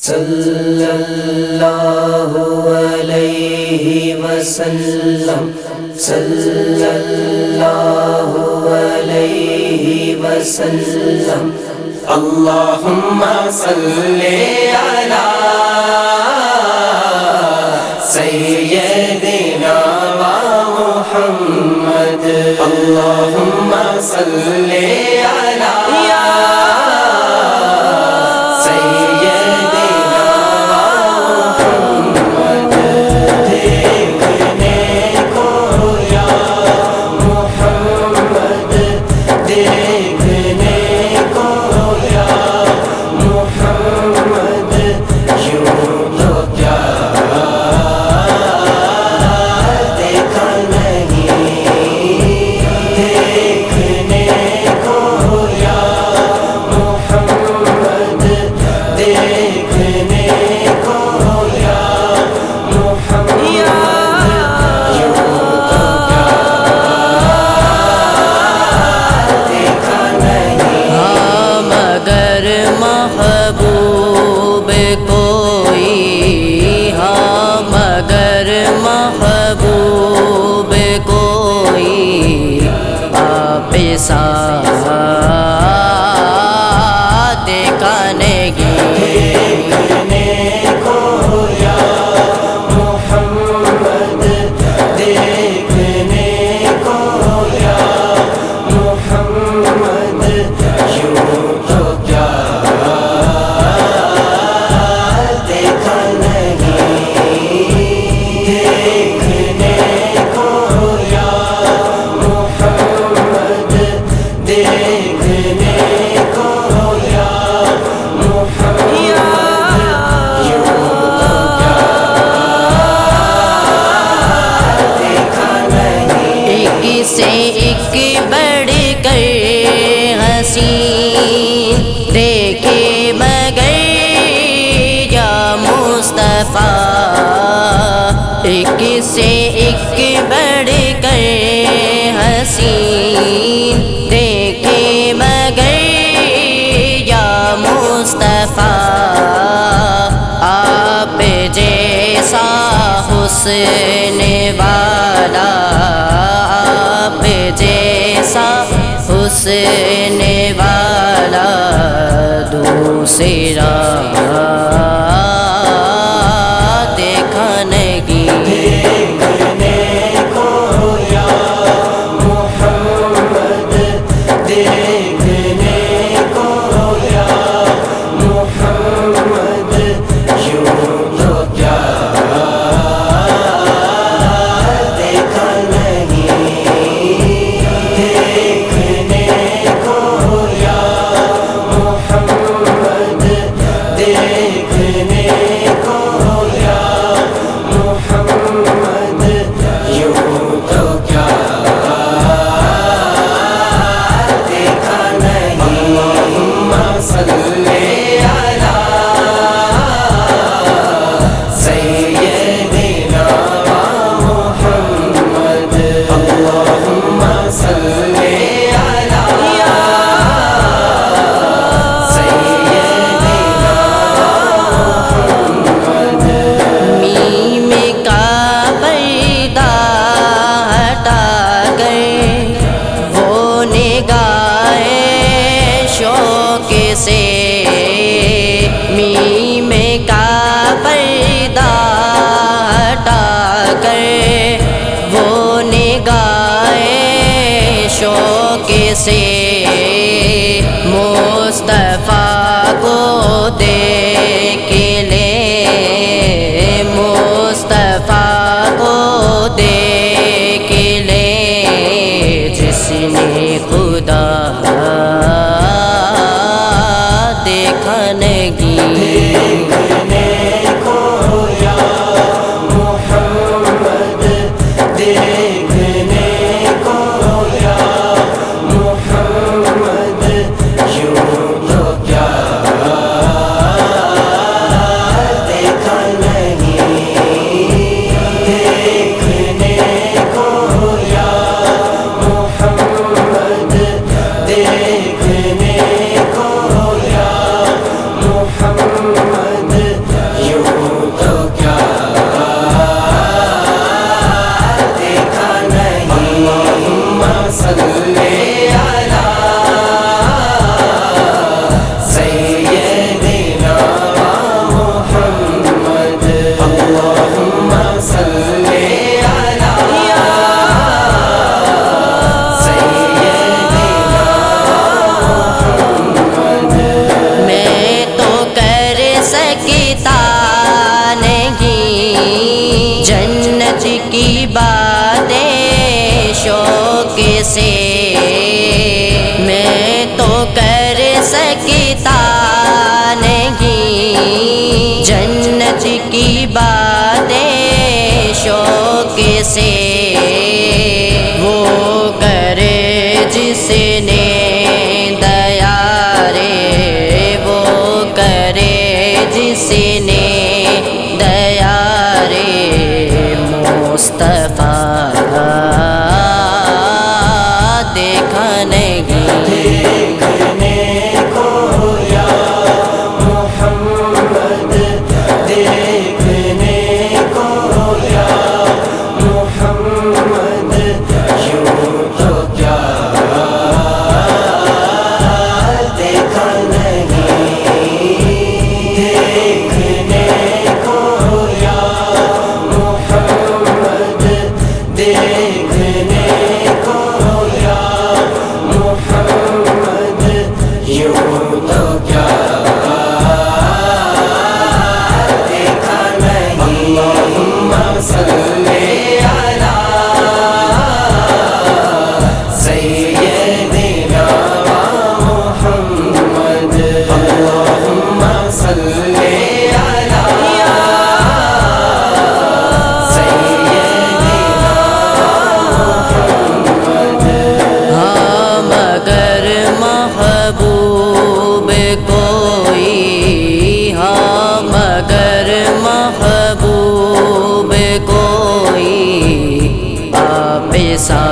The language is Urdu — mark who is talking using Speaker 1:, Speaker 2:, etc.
Speaker 1: صلی اللہ علیہ وسلم. صلی اللہ علیہ وسلم. اللہم صلی علی سیدنا و محمد. اللہم صلی
Speaker 2: is all ہنسنے والا آپ جیسا حسنے والا دوسرا say রে Sunday. اگر محبوب کوئی آپ سا